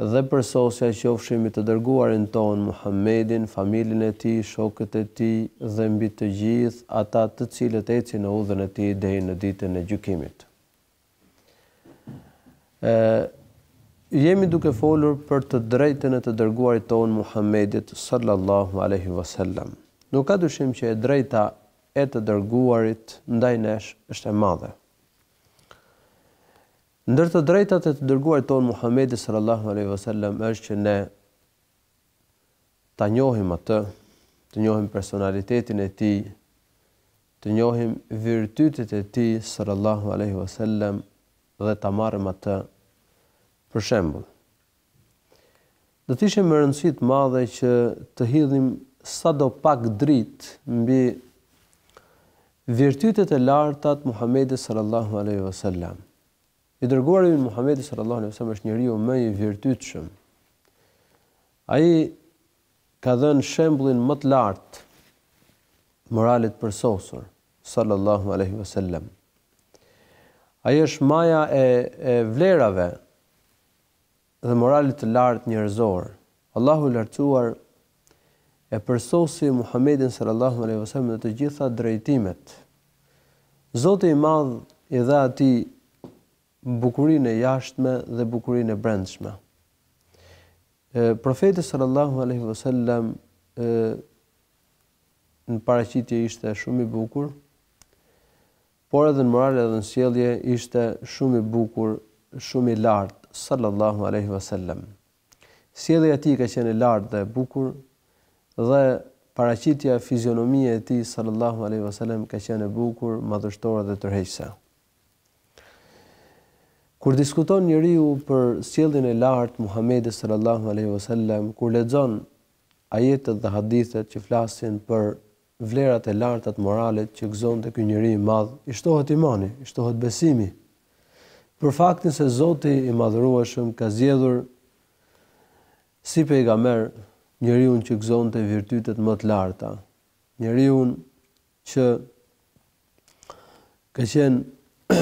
Dhe përsosja qofshin mbi të Dërguarin tonë Muhammedin, familjen e tij, shokët e tij dhe mbi të gjithë ata të cilët ecin në udhën e tij deri në Ditën e Gjykimit. E, jemi duke folur për të drejtën e të Dërguarit tonë Muhammedit sallallahu alaihi wasallam. Nuk ka dyshim që e drejta e të Dërguarit ndaj nesh është e madhe. Ndër të drejtat e të Dërguarit tonë Muhammedi sallallahu alejhi ve sellem është që ne ta njohim atë, të njohim personalitetin e tij, të njohim virtytet e tij sallallahu alejhi ve sellem dhe ta marrim atë për shembull. Do të ishte me rëndësi të madhe që të hidhim sado pak dritë mbi virtytet e larta të Muhamedit sallallahu alaihi wasallam. I dërguari Muhamedi sallallahu alaihi wasallam është njeriu më i virtytshëm. Ai ka dhënë shembullin më të lartë moralit përsosur sallallahu alaihi wasallam. Ai është maja e, e vlerave dhe moralit të lartë njerëzor. Allahu i Lartësuar e përsosi Muhammedin sallallahu alejhi wasallam në të gjitha drejtimet. Zoti i Madh i dha atij bukurinë e jashtme dhe bukurinë e brendshme. Profeti sallallahu alejhi wasallam në paraqitje ishte shumë i bukur. por edhe në moral edhe në sjellje ishte shumë i bukur, shumë i lartë, sallallahu alejhi ve sellem. Sjellja e tij ka qenë e lartë dhe e bukur dhe paraqitja, fizionomia e tij sallallahu alejhi ve sellem ka qenë e bukur, madhështore dhe tërheqëse. Kur diskuton njeriu për sjelljen e lartë Muhamedit sallallahu alejhi ve sellem, kur lexon ajetet dhe hadithet që flasin për vlerat e larta të moralit që gëzonte ky njeri i madh, i shtohet imani, i shtohet besimi për faktin se Zoti i Madhërueshëm ka zgjedhur si pejgamber njeriun që gëzonte virtytet më të larta, njeriun që ka qenë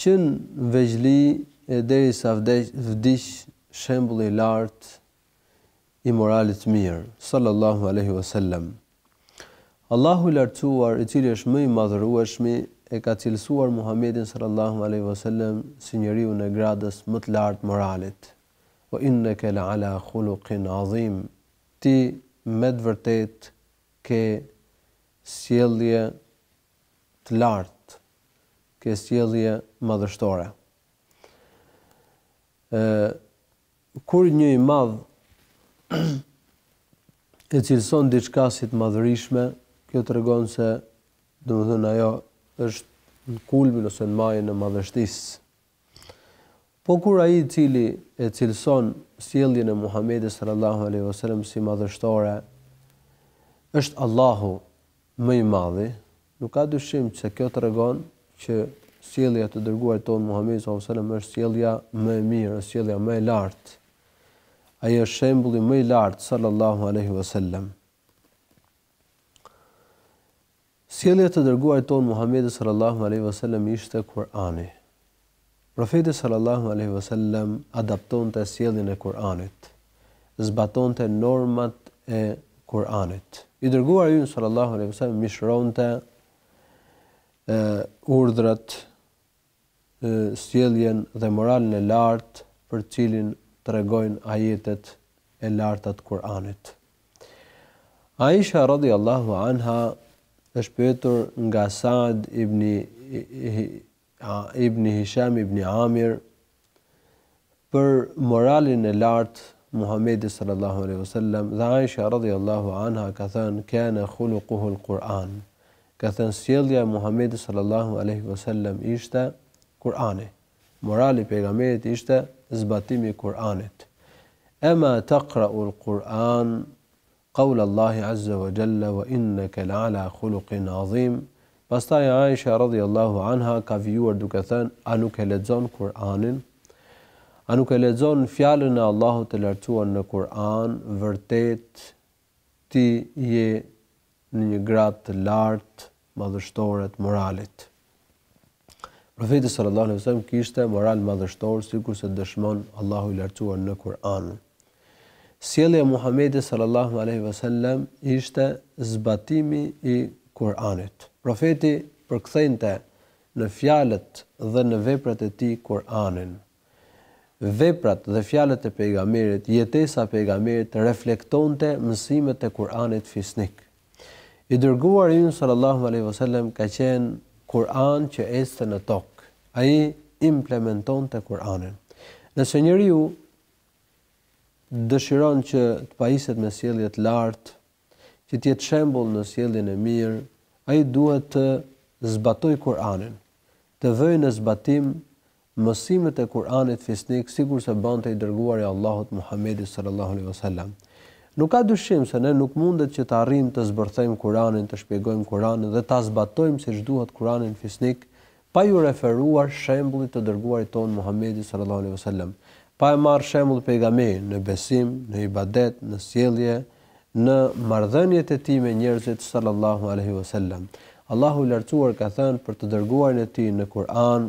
që në vegjli e derisa vdiq shembulli i lartë i moralit të mirë, Sallallahu alejhi ve sellem. Allahu i Lartësuar, i cili është më i madhërueshmi, e ka cilësuar Muhamedin Sallallahu alejhi ve sellem si njeriun e gradës më të lartë moralit, Ue inneke le ala khuluqin adhim, ti me të vërtetë ke sjellje të lartë, ke sjellje madhështore. Kur një i madh e cilëson diçka si të madhërishme, kjo tregon se domethënë ajo është në kulmin ose në majën e madhështisë. Po kur ai i cili e cilëson sjelljen e Muhamedit sallallahu alaihi wasallam si madhështore është Allahu, më i madhi, nuk ka dyshim se kjo tregon që sjellja e të dërguarit tonë Muhamedit sallallahu alejhi ve sellem është sjellja më e mirë, është sjellja më e lartë. Ai është shembulli më i lartë sallallahu alejhi ve sellem. Sjellja e të dërguarit tonë Muhamedit sallallahu alejhi ve sellem ishte Kur'ani. Profeti sallallahu alejhi ve sellem adaptonte sjelljen e Kur'anit, zbatonte normat e Kur'anit. I dërguari ynë sallallahu alejhi ve sellem mishëronte urdhrat, sjelljen dhe moralin e lartë për të cilin tregojnë ajetet e larta të Kur'anit. Aisha radhiyallahu anha është pyetur nga Sa'd ibn Ibni Hisham Ibni Amir, për moralin e lartë Muhammedit sallallahu alaihi wasallam dhe Aisha radhiyallahu anha ka thënë kana khuluquhu al-Quran. Ka thënë sjellja e Muhammedit sallallahu alaihi wasallam ishte Kur'ani. Morali i pejgamberit ishte zbatimi i Kur'anit. Ema taqra'u al-Quran Qaul Allahi azze wa jelle wa inneke la'ala khuluqin 'azim, Pastaj Aisha radhiyallahu anha ka vijuar duke thënë, A nuk e lexon Kur'anin? A nuk e lexon Fjalën e Allahut të Lartësuar në Kur'an, vërtet ti je në një gradë të lartë madhështore të moralit. Profeti sallallahu alejhi wasallam kishte moral madhështor sikurse dëshmon Allahu i lartësuar në Kur'an. Sjellja e Muhamedit sallallahu alejhi wasallam ishte zbatimi i Kur'anit. Profeti përkthente në fjalët dhe në veprat e tij Kur'anin. Veprat dhe fjalët e Pejgamberit, jetesa e Pejgamberit reflektonte mësimet e Kur'anit fisnik. I Dërguari ynë sallallahu alejhi ve sellem ka qenë Kur'an që ecte në tokë. Ai implementonte Kur'anin. Nëse njeriu dëshiron që të pajiset me sjellje të lartë, që të jetë shembull në sjelljen e mirë, ai duhet të zbatojë Kur'anin, të vëjë në zbatim Mësimet e Kur'anit fisnik sikurse bante i Dërguari i Allahut Muhammedi sallallahu alejhi ve selam. Nuk ka dyshim se ne nuk mundet që të arrijmë të zbërthejmë Kur'anin, të shpjegojmë Kur'anin dhe ta zbatojmë siç duhet Kur'anin fisnik pa ju referuar shembullit të Dërguarit tonë Muhammedi sallallahu alejhi ve selam, pa e marrë shembull pejgamberin në besim, në ibadet, në sjellje, në marrëdhëniet e tij me njerëzit sallallahu alejhi ve selam. Allahu i Lartësuar ka thënë për të Dërguarin e Tij në Kur'an,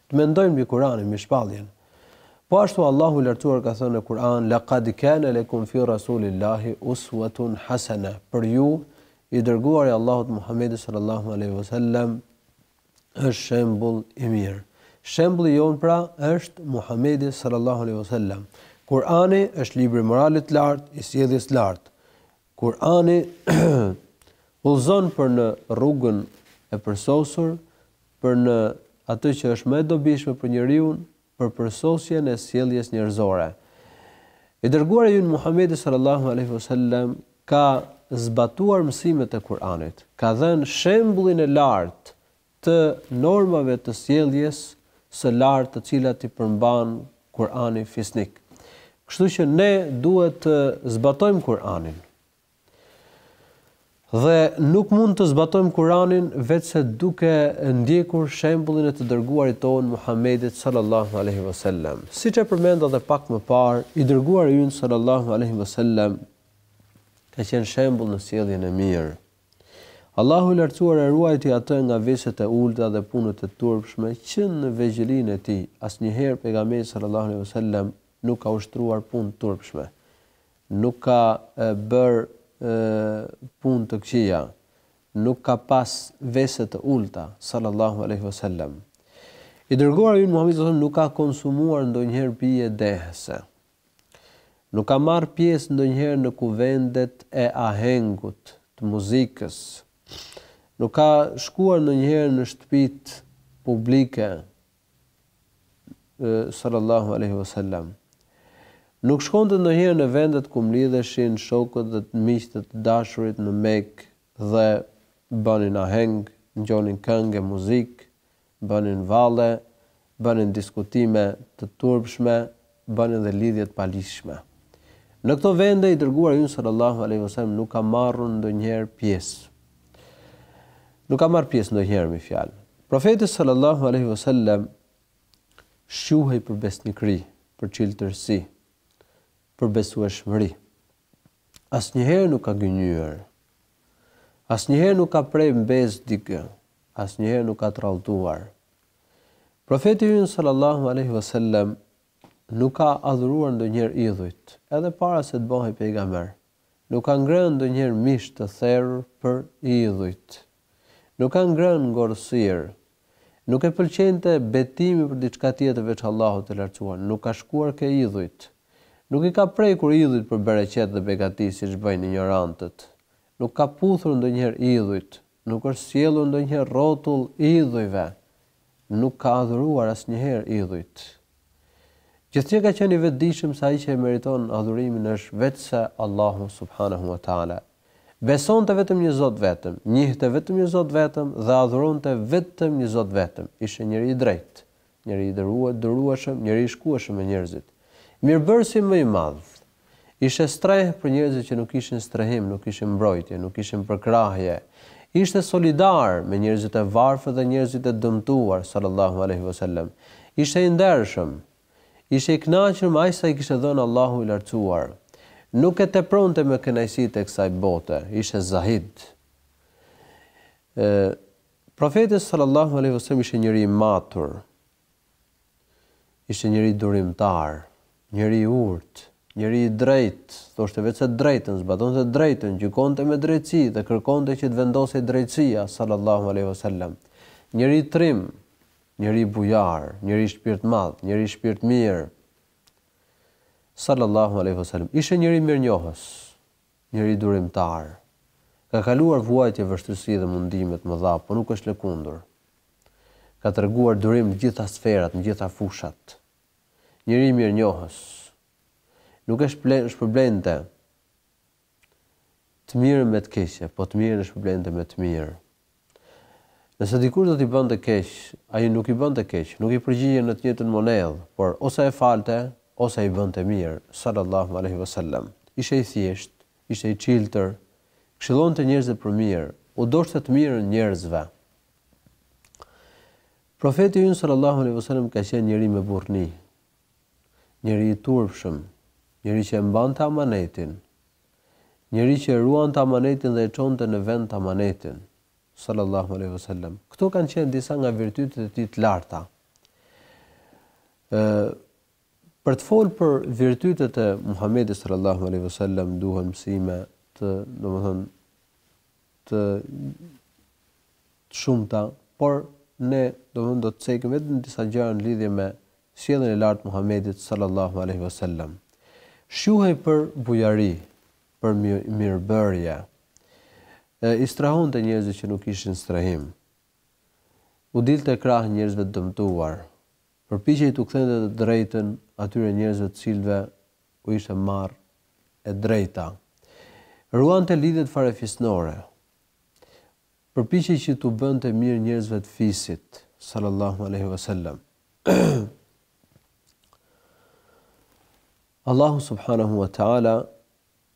Të mendojnë mbi Kur'anin, mbi shpalljen. Po ashtu Allahu i Lartësuar ka thënë në Kur'an, Laqad kana lakum fi Rasulillahi uswatun hasana, Për ju, i dërguari i Allahut Muhammedi sallallahu alaihi wasallam është shembull i mirë. Shembulli jonë pra është Muhammedi sallallahu alaihi wasallam. Kur'ani është libri i moralit të lartë, i sjelljes së lartë. Kur'ani udhëzon për në rrugën e përsosur, për në atë që është më e dobishme për njeriun, për përsosjen e sjelljes njerëzore. I dërguari ynë Muhamedi sallallahu alaihi wasallam ka zbatuar mësimet e Kur'anit, ka dhënë shembullin e lartë të normave të sjelljes së lartë të cilat i përmban Kur'ani fisnik. Kështu që ne duhet të zbatojmë Kur'anin. Dhe nuk mund të zbatojmë Kur'anin veçse duke ndjekur shembullin e të dërguarit tonë Muhammedit sallallahu alaihi wasallam. Siç e përmenda edhe pak më parë, i dërguari ynë sallallahu alaihi wasallam ka qenë shembull në sjelljen e mirë. Allahu i Lartësuar e ruajti atë nga veset e ulta dhe punët e turpshme që në vegjëlinë e tij, asnjëherë Pejgamberi sallallahu alejhi ve sellem nuk ka ushtruar punë të turpshme, nuk ka bërë punë të këqija, nuk ka pas vese të ulta, sallallahu alejhi ve sellem. I Dërguari ynë Muhamedi sallallahu alejhi ve sellem nuk ka konsumuar ndonjëherë pije dehëse. Nuk ka marrë pjesë ndonjëherë në kuvendet e ahengut, të muzikës. Nuk ka shkuar ndonjëherë në shtëpitë publike sallallahu alejhi ve selam. Nuk shkonte ndonjëherë në vendet ku mlidheshin shokët dhe miqtë e të dashurit në Mekë dhe bënin aheng, ngjonin këngë e muzikë, bënin valle, bënin diskutime të turpshme, bënin dhe lidhje të paligjshme. Në këto vende i dërguari ynë sallallahu alejhi ve sellem nuk ka marrë ndonjëherë pjesë. Nuk ka marrë pjesë ndonjëherë me fjalë. Profeti sallallahu alaihi wasallam shquhej për besnikëri, për çiltërsi, për besueshmëri. Asnjëherë nuk ka gënjyer. Asnjëherë nuk ka prerë në besë dikë. Asnjëherë nuk ka tradhtuar. Profeti ynë sallallahu alejhi ve sellem nuk ka adhuruar ndonjëherë idhujt, edhe para se të bëhej pejgamber. Nuk ka ngrënë ndonjëherë mish të therur për idhujt. Nuk ka ngrënë ngordhësirë. Nuk e pëlqente betimin për diçka tjetër veç Allahut të Lartësuar. Nuk ka shkuar ke idhujt. Nuk i ka prekur idhujt për bereqet dhe begati siç bëjnë injorantët. Nuk ka puthur ndonjëherë idhujt. Nuk është sjellur ndonjëherë rrotull idhujve. nuk ka adhuruar asnjëherë idhujt. Gjithnjë ka qenë i vetëdijshëm se ai që e meriton adhurimin është veçse Allahu subhanehu ue teala. Besonte vetëm një Zot vetëm, njihte vetëm një Zot vetëm dhe adhuronte vetëm një Zot vetëm. Ishte njeri i drejtë, njeri i durueshëm, njeri i shkueshëm me njerëzit. Mirëbërësi më i madh, Ishte strehë për njerëzit që nuk kishin strehim, nuk kishin mbrojtje, nuk kishin përkrahje. Ishte solidar me njerëzit e varfër dhe njerëzit e dëmtuar, sallallahu alejhi ve sellem. Ishte i ndershëm. Ishte i kënaqur me aq sa i kishte dhënë Allahu i Lartësuar. Nuk e tepronte me kënaqësitë e kësaj bote. Ishte zahid. Profeti, sallallahu alejhi ve sellem, ishte njeri i matur, Ishte njeri durimtar, njeri i urtë, njeri i drejtë, thoshte veçse të drejtën, zbatonte të drejtën, gjykonte me drejtësi dhe kërkonte që të vendosej drejtësia, sallallahu alejhi ve sellem. Njeri trim, njeri bujar, njeri shpirtmadh, njeri shpirtmirë, sallallahu alejhi ve sellem. Ishte njeri mirënjohës. Njeri durimtar. Ka kaluar vuajtje vështirësi dhe mundime të mëdha, po nuk është lëkundur. Ka treguar durim në të gjitha sferat, në gjitha fushat. Njeri mirënjohës. Nuk e shpërblente të mirën me të keqe, po të mirën e shpërblente me të mirë. Nëse dikush do t'i bënte keq, ai nuk i bënte keq, nuk i përgjigjej në të njëjtën monedhë, por ose e falte, ose i bënte mirë, sal-Allahu alejhi ve sellem. Ishte i thjeshtë, ishte i çiltër, këshillonte njerëzit për mirë, u doshte të mirën njerëzve. Profeti ynë, sal-Allahu alejhi ve sellem, ka qenë njeri me burrni, njeri i turpshëm, njeri që e mbante amanetin, Njeri që e ruante amanetin dhe e çonte në vend amanetin. Sallallahu alejhi ve sellem. Këto kanë qenë disa nga virtytet e tij të larta. Ë për të folur për virtytet e Muhamedit sallallahu alejhi ve sellem duhen mësime të, domethënë, të shumta, por ne domethënë do të cekim vetëm disa gjëra në lidhje me sjelljen e lartë të Muhamedit sallallahu alejhi ve sellem. Shquhej për bujari, për mirëbërje. I strehonte njerëzit që nuk kishin strehim. U dilte krah njerëzve të dëmtuar. Përpiqej t'u kthente të drejtën atyre njerëzve të cilëve u ishte marrë e drejta. Ruante lidhjet farefisnore. Përpiqej që t'u bënte mirë njerëzve të fisit, sallallahu alejhi ve sellem. Allahu subhanahu wa taala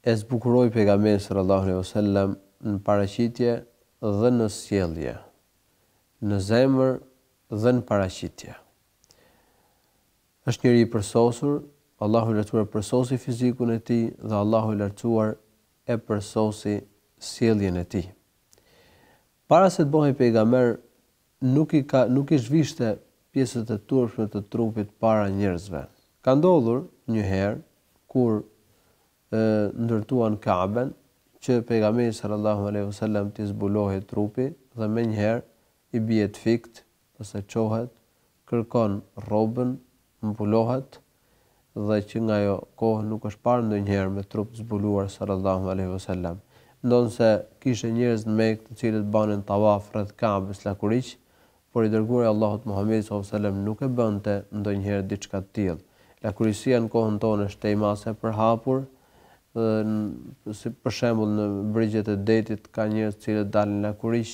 e zbukuroi pejgamberin sallallahu alejhi ve sellem në paraqitje dhe në sjellje, në zemër dhe në paraqitje. Është njeri i përsosur, Allahu i Lartësuar e përsosi fizikun e tij dhe Allahu i Lartësuar e përsosi sjelljen e tij. Para se të bëhej pejgamber, nuk i ka nuk i zhvishte pjesët e turpshme të trupit para njerëzve. Ka ndodhur një herë kur e ndërtuan Ka'ben, që Pejgamberit sallallahu alejhi ve sellem t'i zbulohej trupi dhe menjëherë i bie të fikët, pastaj çohet, kërkon rrobën, mbulohet dhe që nga ajo kohë nuk është parë ndonjëherë me trup të zbuluar sallallahu alejhi ve sellem. Ndonëse kishte njerëz në Mekë të cilët banin tawaf rreth Ka'bes lakuriq, por i Dërguari i Allahut Muhamedi sallallahu alejhi ve sellem nuk e bënte ndonjëherë diçka të tillë. Lakuriqësia në kohën tonë është tejmase e përhapur, si për shembull në brigjet e detit ka njerëz të cilët dalin lakuriq,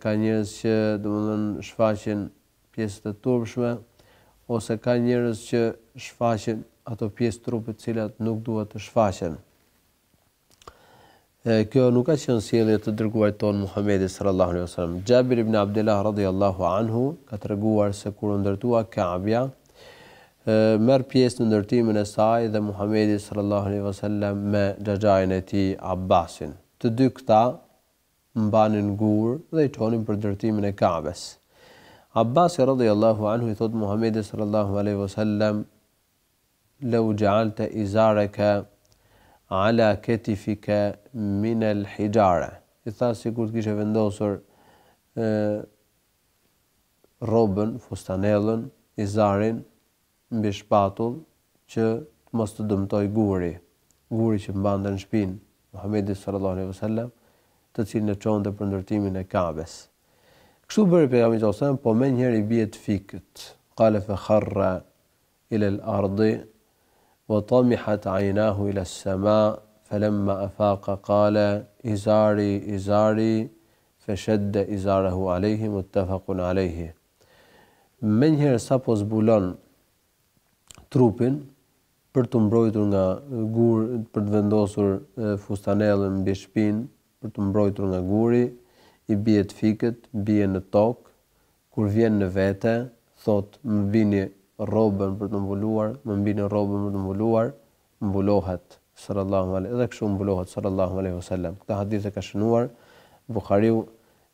ka njerëz që domethënë shfaqin pjesët e turpshme ose ka njerëz që shfaqin ato pjesë të trupit të cilat nuk duhet të shfaqen. E kjo nuk ka qenë sjellje e të dërguarit tonë Muhamedit sallallahu alaihi wasallam. Xhabir ibn Abdullah radhiyallahu anhu ka treguar se kur u ndërtua Kabja, merr pjesë në ndërtimin e saj dhe Muhamedi sallallahu alaihi wasallam me xhaxhain e tij Abbasin. Të dy këta mbanin gurë dhe i çonin për ndërtimin e Kabes. Abbasi radhiyallahu anhu i thotë Muhamedit sallallahu alaihi wasallam Lew ja'alte izareke ala ketifike minel hijare, i tha sikur të kishe vendosur rrobën, fustanellën, izarin, mbi shpatull që të mos të dëmtojë guri, guri që mbante në shpinë Muhamedi sallallahu alejhi ve sellem, të cilin e çonte për ndërtimin e Kabes. Kështu bëri pejgamberi sallallahu alejhi ve sellem, po menjëherë i bie të fikët. Qale fe kharra ila al ardi wa tamihat aynahu ila as sama falamma afaqa qala izari izari fa shadda izarahu alejhi muttafaqun alejhi menjëherë sapo zbulon trupin për të mbrojtur nga guri për të vendosur fustanellën mbi shpinë për të mbrojtur nga guri i bie të fikët bie në tokë Kur vjen në vete, thotë, Më mbini rrobën për të mbuluar, më mbini rrobën për të mbuluar, mbulohet, sallallahu alej, dhe kështu mbulohet, sallallahu alejhi ve selem. Këtë hadith e ka shënuar Buhariu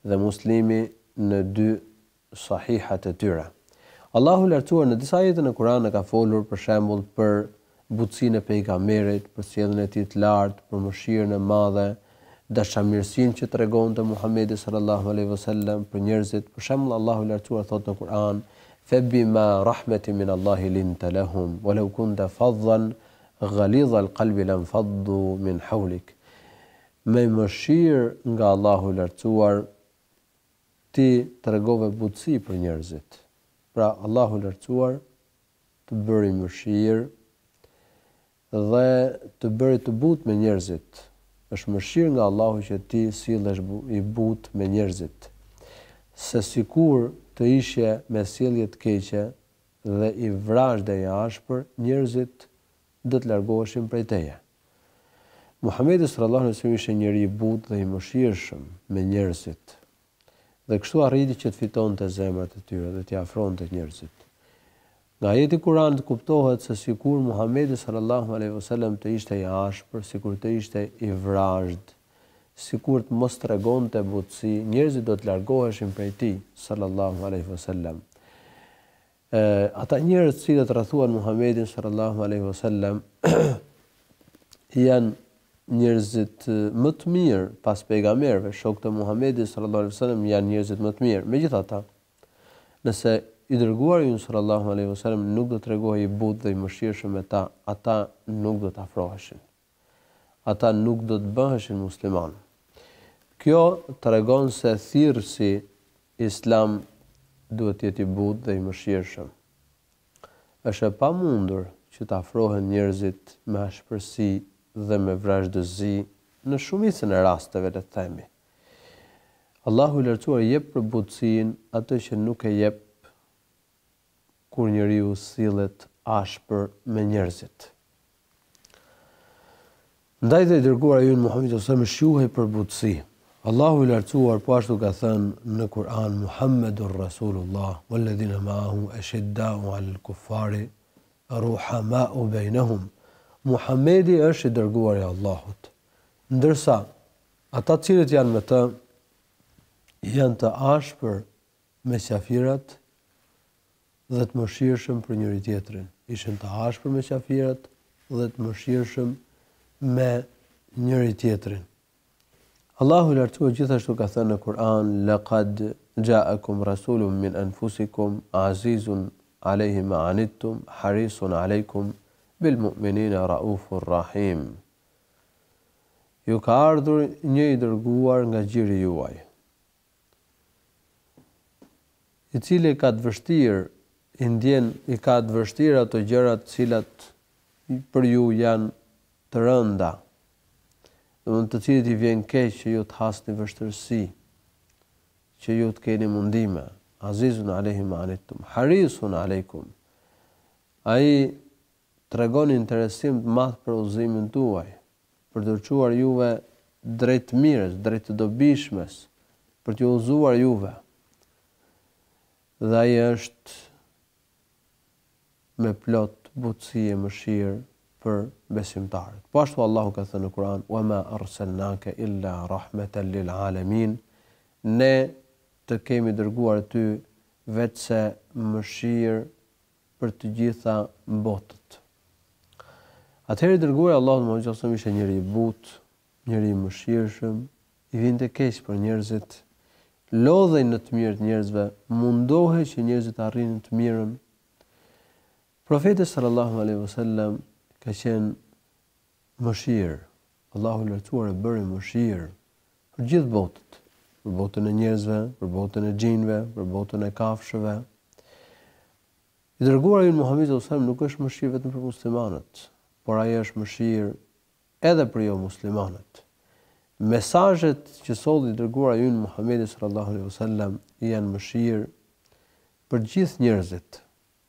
dhe Muslimi në dy Sahihat e tyre. Allahu i Lartësuar në disa ajete në Kur'an na ka folur, për shembull, për butësinë e Pejgamberit, për sjelljen e tij të lartë, për mëshirën e madhe, dashamirësinë që tregonte Muhamedi sallallahu alejhi ve sellem për njerëzit. Për shembull, Allahu i Lartësuar thotë në Kur'an, Fe bima rahmetin min Allahi linte lehum, wa law kunte faddan ghalidha al-qalbi lanfaddu min hawlik. Me mëshirë nga Allahu i Lartësuar ti tregove butësi për njerëzit. Pra Allahu i Lartësuar të bëri mëshirë dhe të bëri të butë me njerëzit. Është mëshirë nga Allahu që ti sillesh i butë me njerëzit, se sikur të ishe me sjellje të keqe dhe i vrazhdë dhe i ashpër, njerëzit do të largoheshin prej teje. Muhamedi sallallahu alejhi ve sellem ishte njeri i butë dhe i mëshirshëm me njerëzit. Dhe kështu arriti që të fitonte zemrat e tyre dhe t'i afronte njerëzit. Nga ajeti i Kuranit kuptohet se sikur Muhamedi sallallahu alaihi wasallam të ishte i ashpër, sikur të ishte i vrazhdë, sikur të mos tregonte butësi, njerëzit do të largoheshin prej tij sallallahu alaihi wasallam. E, ata njerëz të cilët rrethuan Muhamedin sallallahu alaihi wasallam janë njerëzit më të mirë pas pejgamberëve, shokët e Muhamedit sallallahu alaihi wasallam janë njerëzit më të mirë. Megjithatë, nëse i dërguari ynë sallallahu alaihi wasallam nuk do të tregohej i butë dhe i mëshirshëm me ta, ata nuk do të afroheshin. ata nuk do të bëheshin muslimanë. Kjo tregon se thirrësi islam duhet të jetë i butë dhe i mëshirshëm. Është e pamundur që të afrohen njerëzit me ashpërsi dhe me vrazhdësi në shumicën e rasteve, le të themi. Allahu i Lartësuar jep për butësinë atë që nuk e jep kur njeriu sillet ashpër me njerëzit. Ndaj dhe i dërguari ynë Muhamedi sallallahu alaihi wasallam shquhej për butësi. Allahu i Lartësuar po ashtu ka thënë në Kur'an Muhammedun Rasulullah walladhina ma'ahu ashidda'u 'alal kuffari ruhama'u bainahum. Muhamedi është i dërguari i Allahut. Ndërsa ata të cilët janë me të janë të ashpër me qafirat dhe të mëshirshëm për njëri-tjetrin. Ishin të ashpër me qafirat dhe të mëshirshëm me njëri-tjetrin. Allahu i Lartësuar gjithashtu ka thënë në Kur'an: "Laqad ja'akum rasulun min anfusikum, azizun 'alejhi ma 'anittum, harisun 'alejkum bil mu'minina ra'ufur rahim." Ju ka ardhur një i dërguar nga gjiri juaj, i cili i ka të vështirë i ndjen i ka të vështirë ato gjëra të cilat për ju janë të rënda domethënë të cilit i vjen keq që ju të hasni vështirësi që ju të keni mundime azizun alejhi ma anittum harisun alejkum ai tregon interesim të madh për udhëzimin tuaj për t'ju çuar juve drejt të mirës, drejt të dobishmes, për t'ju udhëzuar juve. Dhe ai është me plot butësi e mëshirë për besimtarët. Po ashtu Allahu ka thënë në Kur'an: "Wa ma arsalnaka illa rahmatan lil alamin." Ne të kemi dërguar ty veçse mëshirë për të gjitha botët. Atëherë i dërguari sallallahu alaihi wasallam ishte njeri i butë, njeri i mëshirshëm, i vinte keq për njerëzit, lodhej në të mirë të njerëzve, mundohej që njerëzit të arrinin të mirën. Profeti sallallahu alaihi wasallam ka qenë mëshirë, Allahu i Lartësuar e bëri mëshirë për gjithë botët, për botën e njerëzve, për botën e xhinëve, për botën e kafshëve. I dërguari ynë Muhamedi sallallahu alajhi wasallam nuk është mëshirë vetëm për muslimanët, por ai është mëshirë edhe për jo muslimanët. Mesazhet që solli i dërguari ynë Muhamedi sallallahu alajhi wasallam janë mëshirë për gjithë njerëzit.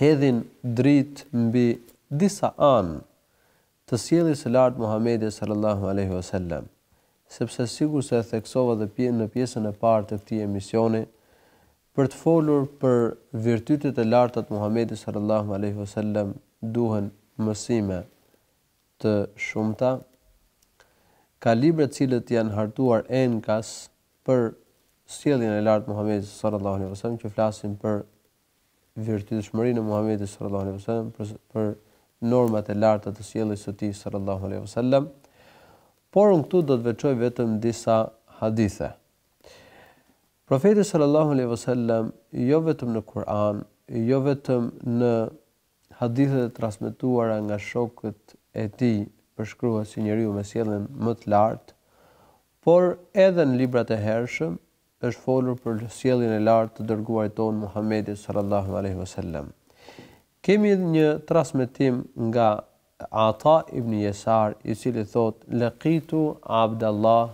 hedhin dritë mbi disa anë të sjelljes së lartë të Muhamedit sallallahu alejhi ve sellem, sepse sikurse e theksova dhe në pjesën e parë të këtij emisioni, për të folur për virtytet e larta të Muhamedit sallallahu alejhi ve sellem duhen mësime të shumta, ka libra të cilët janë hartuar enkas për sjelljen e lartë të Muhamedit sallallahu alejhi ve sellem që flasin për virtytshmërinë e Muhamedit sallallahu alejhi ve sellem për, për normat e larta të sjelljes së tij sallallahu alejhi ve sellem. Por unë këtu do të veçoj vetëm disa hadithe. Profeti sallallahu alejhi ve sellem jo vetëm në Kur'an, jo vetëm në hadithet e transmetuara nga shokët e tij përshkruhet si njeriu me sjelljen më të lartë, Por edhe në librat e hershëm është folur për sjelljen e lartë të të Dërguarit tonë Muhammedit sallallahu alejhi ve sellem. Kemi një transmetim nga Ata ibn Jesar i cili thotë laqitu Abdallah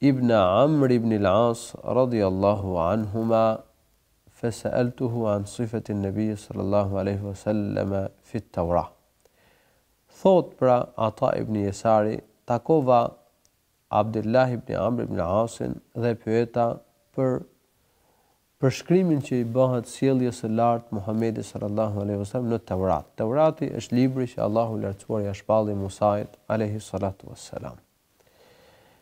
ibn Amr ibn al-As radiyallahu anhuma fese'eltuhu an sifetin Nebijji sallallahu alejhi ve sellem fi at-Taurah. Thotë pra Ata ibn Jesari, Takova Abdullah ibn Amr ibn al-Asin dhe e pyeta për përshkrimin që i bëhet sjelljes së lartë të Muhamedit sallallahu alejhi ve sellem në Teurat. Teurati është libri që Allahu i Lartësuar ia shpalli Musait alejhi salatu ves selam.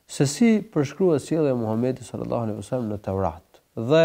Se si përshkruhet sjellja e Muhamedit sallallahu alejhi ve sellem në Teurat dhe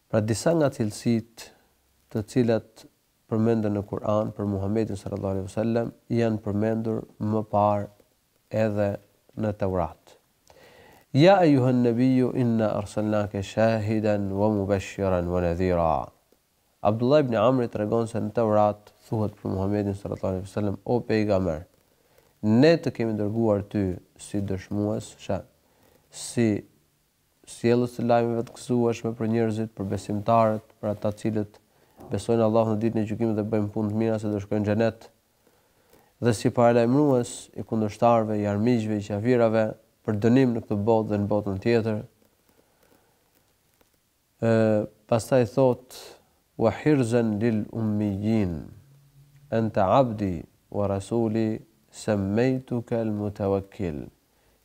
Pra disa nga cilësitë të cilat përmenden në Kur'an për Muhamedin sallallahu alejhi ve sellem janë përmendur më parë edhe në Teurat. Ja ejuhen nebiju inna arsalnake shahidan wa mubashiran wa nadhira. Abdullah ibn Amri tregon se në Teurat thuhet për Muhamedin sallallahu alejhi ve sellem o pejgamber ne të kemi dërguar ty si dëshmues, si sjellës të lajmeve të gëzueshme për njerëzit, për besimtarët, për ata të cilët besojnë Allahun dhe Ditën e Gjykimit dhe bëjnë punë të mira se do të shkojnë në xhenet, dhe si paralajmërues i kundërshtarëve, i armiqve, i qafirave, për dënim në këtë botë dhe në botën tjetër. Ë pastaj thotë wa hirzan lil ummiyyin anta abdi wa rasuli sammaytuka al mutawakkil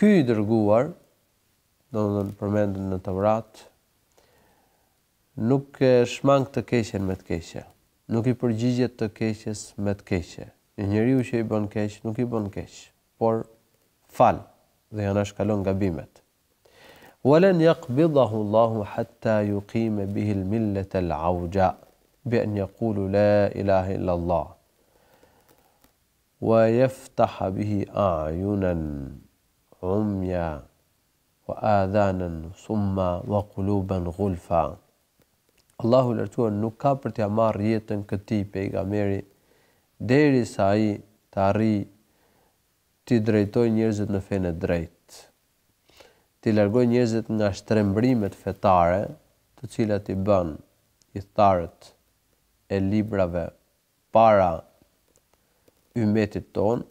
Ky i Dërguar, domethënë përmendet në Tevrat, nuk e shmang të keqen me të keqe, nuk i përgjigjet të keqes me të keqe. Një njeriu që i bën keq, nuk i bën keq, por fal dhe i anashkalon gabimet. Wa lan yaqbidahu Allahu hatta yuqima bihil millatal awja, bi an yaqulu la ilahe illa Allah. Wa yaftaha bihi a'yunan 'umya wa adhanan summa wa quluban ghulfa. Allahu i Lartësuar nuk ka për t'ia marrë jetën këtij pejgamberi derisa ai të arrijë t'i drejtojë njerëzit në fenë e drejtë, t'i largojë njerëzit nga shtrembërimet fetare të cilat i bënë ithtarët e librave para ymmetit tonë,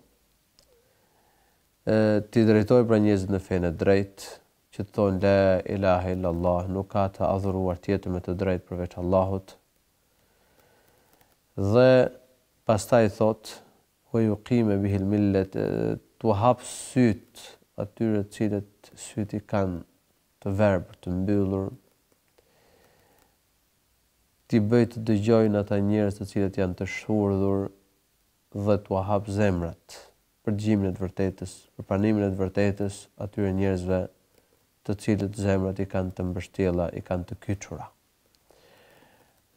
t'i drejtojë pra njerëzit në fenë e drejtë, që të thonë la ilahe illa Allah, nuk ka të adhuruar tjetër me të drejtë përveç Allahut. Dhe pastaj thotë wa yuqime bihi al-millat t'u hapë sytë atyre të cilët sytë i kanë të verbër, të mbyllur. t'i bëjë të dëgjojnë ata njerëz të cilët janë të shurdhur dhe t'ua hapë zemrat për dëgjimin e të vërtetës, për pranimin e të vërtetës atyre njerëzve të cilët zemrat i kanë të mbështjella, i kanë të kyçura.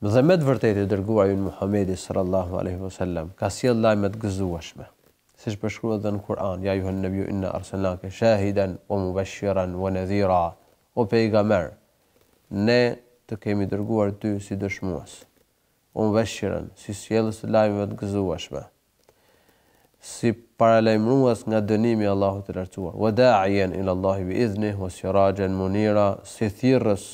Dhe me të vërtetë i Dërguari ynë Muhammedi sallallahu aleyhi vësallam, ka sjellë lajme të gëzueshme, siç përshkruhet dhe në Kur'an, ja ejjuhen-nebiju inna erselnake, shahiden, ve mubeshiran, ve nedhira, o Pejgamber, Ne të kemi dërguar ty si dëshmues, wa mubeshiran, si sjellës të lajmeve të gëzueshme, si paralajmërues nga dënimi i Allahut të Lartësuar, wa da'iyan ila Allahi bi idhnih wa sirajan munira, si thirrës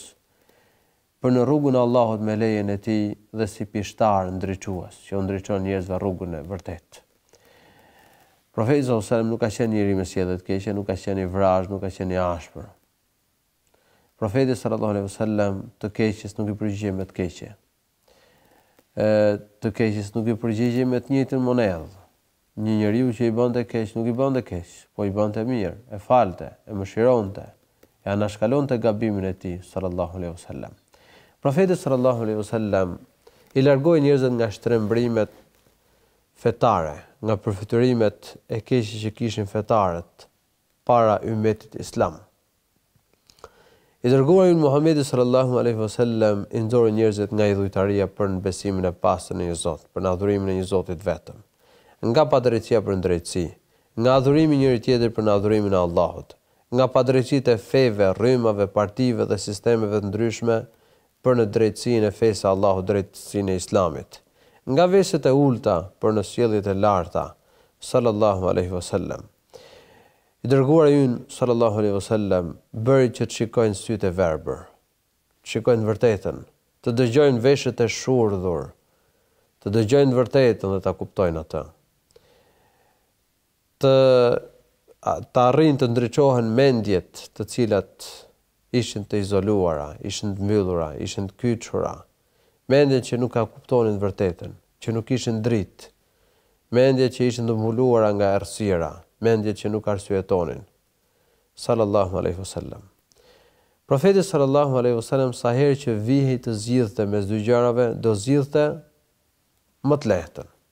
për në rrugën e Allahut me lejen e Tij dhe si pishtar ndriçues, që u ndriçon njerëzve rrugën e vërtetë. Profeti sallallahu alajhi wasallam nuk ka qenë njeri me sjellje të keqe, nuk ka qenë i vrazhdë, nuk ka qenë i ashpër. Profeti sallallahu alejhi ve sellem të keqes nuk i përgjigjej me të keqe. E të keqes nuk i përgjigjej me të njëjtën monedhë. Një njeriu që i bënte keq nuk i bënte keq, po i bënte mirë, e falte, e mëshironte, e anashkalonte gabimin e tij sallallahu alejhi ve sellem. Profeti sallallahu alejhi ve sellem i largoi njerëzit nga shtrembërimet fetare, nga përfytyrimet e keqe që kishin fetarët para ymmetit islam. I dërguari ynë Muhamedi sallallahu alejhi ve sellem i nxori njerëzit nga idhujtaria për në besimin e pastër në një Zot, për në adhurimin e një Zoti të vetëm, nga padrejtësia për në drejtësi, nga adhurimi i njëri-tjetrit për në adhurimin e Allahut, nga padrejtësitë e feve, rrymave, partive dhe sistemeve të ndryshme për në drejtësinë e fesë së Allahut drejtësinë e Islamit, nga veset e ulëta për në sjelljet e larta, sallallahu alejhi ve sellem. I Dërguari ynë, sallallahu alejhi ve sellem, bëri që të shikojnë sytë e verbër, të shikojnë të vërtetën, të dëgjojnë veshët e shurdhur, të dëgjojnë të vërtetën dhe ta kuptojnë atë, të të arrijnë të ndriçohen mendjet të cilat ishin të izoluara, ishin të mbyllura, ishin të kyçura. Mendjet që nuk e kuptonin të vërtetën, që nuk ishin dritë. Mendje që ishin të mbuluara nga errësira, mendje që nuk arsyetonin. Sallallahu alejhi ve sellem. Profeti sallallahu alejhi ve sellem sa herë që vihej të zgjidhte mes dy gjërave, do zgjidhte më të lehtën.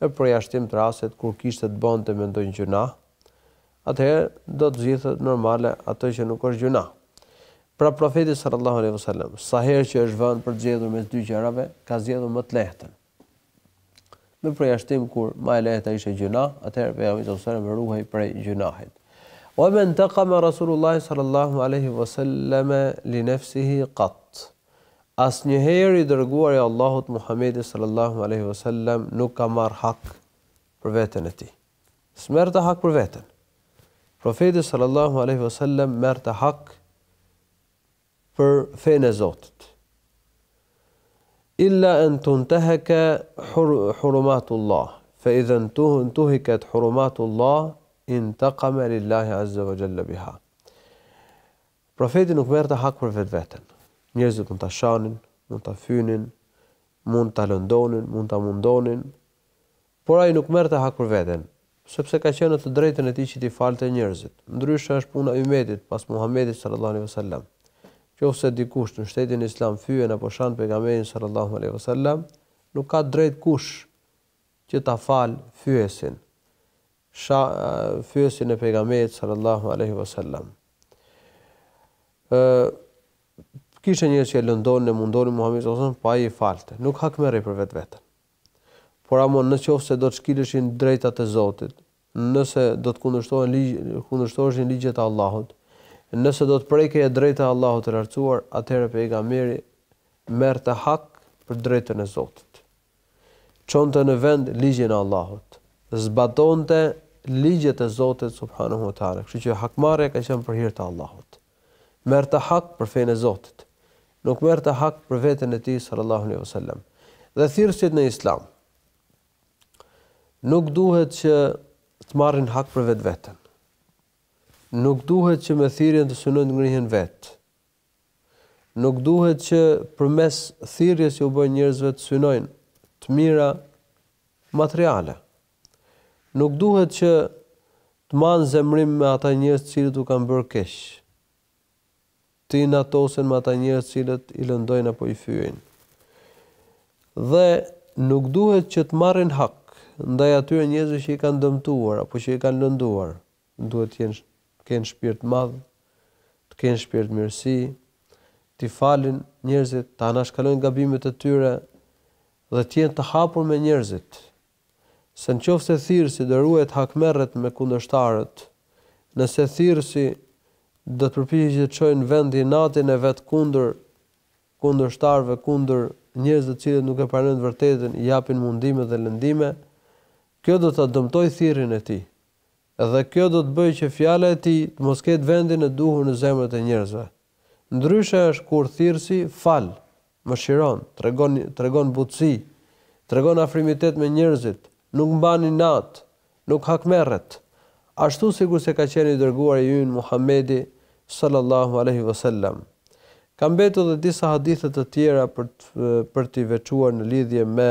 me përjashtim të rastit kur kishte të bënte me ndonjë gjynah, atëherë do të zgjidhte normale atë që nuk është gjynah. Pra Profeti sallallahu alejhi ve sellem, sa herë që është vënë për të zgjedhur mes dy gjërave, ka zgjedhur më të lehtën. Me përjashtim kur më e lehta ishte gjynah, atëherë pejgamberi sallallahu alejhi ve sellem ruhej prej gjynahit. Wa mantaqama Rasulullah sallallahu alejhi ve sellem li nafsihi qat. Asnjëherë i Dërguari i Allahut Muhamedi sallallahu alejhi ve sellem nuk ka marrë hak për veten e tij. S'merrte hak për veten. Profeti sallallahu alejhi ve sellem merrte hak për fenë e Zotit. Illa an tuntahaka hurumatullah, fa idha ntuhikat hurumatullah intaqama lillahi azza wa jalla biha. Profeti nuk merrte hak për vetveten. Njerëzit mund ta shanin, mund ta fynin, mund ta lëndonin, mund ta mundonin, por ai nuk merrte hak për veten, sepse ka qenë në të drejtën e tij që t'i falte njerëzit. Ndryshe është puna e ymmetit pas Muhamedit sallallahu alejhi ve sellem. Qofse dikush në shtetin islam fyen apo shan pejgamberin sallallahu alejhi ve sellem, nuk ka të drejtë kush që ta falë fyesin, sha, fyesin e Pejgamberit sallallahu alejhi ve sellem. Ë kishte njerëz që e lëndonin e mundonin Muhamedin sallallahu alejhi ve sellem, po ai i falte. Nuk hakmerrej për vetveten. Por ama në qoftë se do të shkileshin drejtat e Zotit, nëse do të kundërshtohen ligj, kundërshtoheshin ligjet e Allahut, nëse do të prekej e drejta e Allahut të lartësuar, atëherë pejgamberi merrte hak për drejtën e Zotit. çonte në vend ligjin e Allahut, zbatonte ligjet e Zotit subhanehu ve teala, kështu që hakmarrja ka qenë për hir të Allahut. Merrte hak për fenë e Zotit, nuk merrte hak për veten e tij sallallahu alaihi wasallam. Dhe thirrësit në Islam nuk duhet që të marrin hak për vetveten. Nuk duhet që me thirrjen të synojnë të ngrihen vetë. Nuk duhet që përmes thirrjes që u bëjnë njerëzve të synojnë të mira materiale. Nuk duhet që të manë zemërim me ata njerëz të cilët u kanë bërë keq, të inatosen me ata njerëz të cilët i lëndojnë apo i fyejnë. Dhe nuk duhet që të marrin hak ndaj atyre njerëzve që i kanë dëmtuar apo që i kanë lënduar. duhet të jenë të kenë shpirt të madh, të kenë shpirt mirësi, t'i falin njerëzit, të anashkalojnë gabimet e tyre dhe të jenë të hapur me njerëzit. Se në qoftë se thirrësi do ruajt hakmerret me kundërshtarët, nëse thirrësi do të përpiqet që të çojë në vend inatin e vet kundër kundërshtarëve, kundër njerëzve të cilët nuk e pranojnë të vërtetën, i japin mundime dhe lëndime, kjo do ta dëmtojë thirrjen e tij. dhe kjo do të bëjë që fjala e tij të mos ketë vendin e duhur në zemrat e njerëzve. Ndryshe është kur thirrësi fal, mëshiron, tregon tregon butësi, tregon afrimitet me njerëzit, nuk mban inat, nuk hakmerret, ashtu sikurse ka qenë i Dërguari ynë Muhamedi sallallahu alejhi ve sellem. Ka mbetur dhe disa hadithe të tjera për për t'i veçuar në lidhje me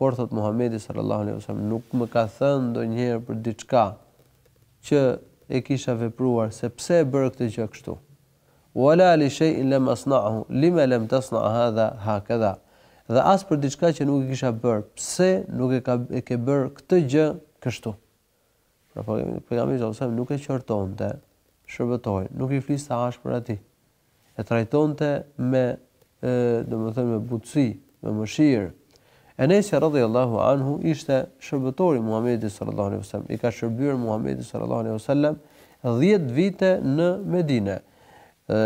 Por thotë Muhamedi sallallahu alejhi ve sellem nuk më ka thënë ndonjëherë për diçka që e kisha vepruar se pse e bëre këtë gjë kështu. Wala li shay'in lam asna'hu lima lam tasna' hadha hakadha. Dhe as për diçka që nuk e kisha bërë, pse nuk e ka e ke bërë këtë gjë kështu. Pra po kemi po jam sa sa nuk e qortonte, shërbëtorin, nuk i fliste ashpër atij. E trajtonte me ë, domethënë me butësi, me mëshirë. Enesi radhiyallahu anhu ishte shërbëtori i Muhamedit sallallahu alaihi wasallam. I ka shërbyer Muhamedit sallallahu alaihi wasallam 10 vite në Medinë. Ë,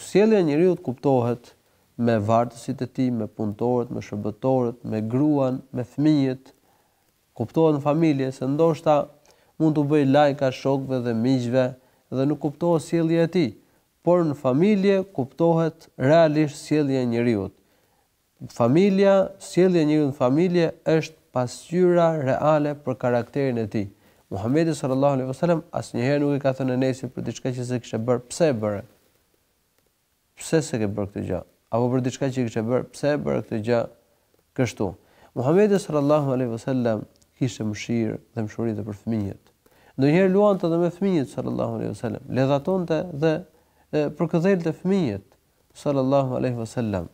sjellja e njeriut kuptohet me vartësit e tij, me punëtorët, me shërbëtorët, me gruan, me fëmijët, Kuptohet në familje, se ndoshta mund t'u bëjë lajka shokëve dhe miqve dhe nuk kuptohet sjellja e tij, por në familje kuptohet realisht sjellja e njeriut. Familja, sjellja e njeriut në familje është pasqyra reale për karakterin e tij. Muhamedi sallallahu alejhi ve sellem asnjëherë nuk i ka thënë Enesit për diçka që s'e kishte bërë, pse e bëre? Pse s'e ke bërë këtë gjë? Apo për diçka që kishte bërë, pse e bëre këtë gjë kështu? Muhamedi sallallahu alaihi wasallam kishte mëshirë dhe mshuri edhe për fëmijët. Ndonjëherë luante edhe me fëmijët sallallahu alaihi wasallam, ledhatonte dhe përkëdhelte fëmijët sallallahu alaihi wasallam.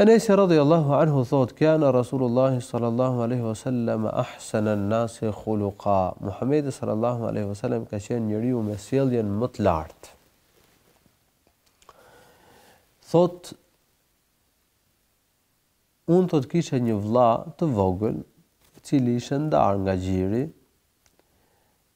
Enesi radhiyallahu anhu thotë, Kana Rasulullahi sallallahu alejhi ve sellem ahsana an-nasi khuluqa, Muhamedi sallallahu alejhi ve sellem ka qenë njeriu me sjelljen më të lartë. Thotë Unë thotë kisha një vla të vogël, i cili ishe ndarë nga gjiri,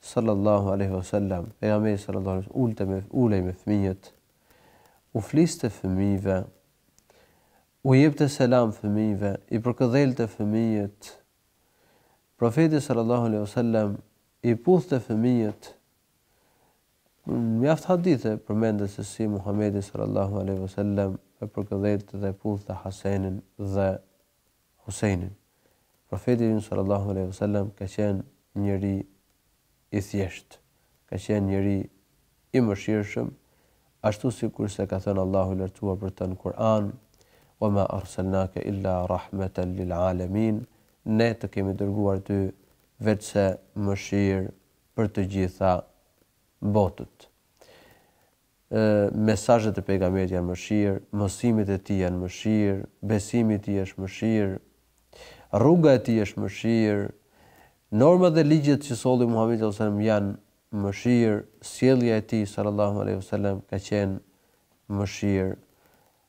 Sallallahu alejhi ve selam, Pejgamberi sallallahu alejhi ve selam ulej me fëmijët, u fliste fëmijëve, u jepte selam fëmijëve, i përkëdhelte fëmijët. Profeti sallallahu alejhi ve selam i puthte fëmijët. Mjaft hadithe përmendet se si Muhamedi sallallahu alejhi ve selam e përkëdhelte dhe puthte Hasenin dhe Husejnin. Profeti sallallahu alejhi ve sellem ka qenë njeri i thjeshtë, ka qenë njeri i mëshirshëm, ashtu sikurse ka thënë Allahu i Lartësuar për të në Kur'an, "Wa ma arsalnake illa rahmatan lil alamin", Ne të kemi dërguar ty veçse mëshirë për të gjitha botët. Mesazhet e Pejgamberit janë mëshirë, mësimet e tij janë mëshirë, besimi i tij është mëshirë, rruga e tij është mëshirë, normat dhe ligjet që solli Muhamedi sallallahu alejhi ve sellem janë mëshirë, sjellja e tij sallallahu alejhi ve sellem ka qenë mëshirë.